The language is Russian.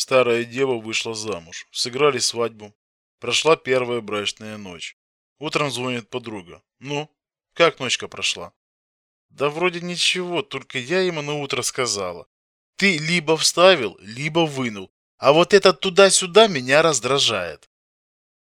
Старая дева вышла замуж. Сыграли свадьбу. Прошла первая брачная ночь. Утром звонит подруга. Ну, как ночка прошла? Да вроде ничего, только я ему на утро сказала. Ты либо вставил, либо вынул. А вот этот туда-сюда меня раздражает.